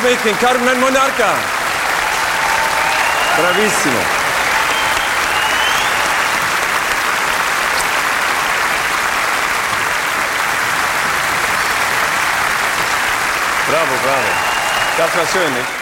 Smith in Carmen Monarca. Bravissimo. Bravo, bravo. Das war schön?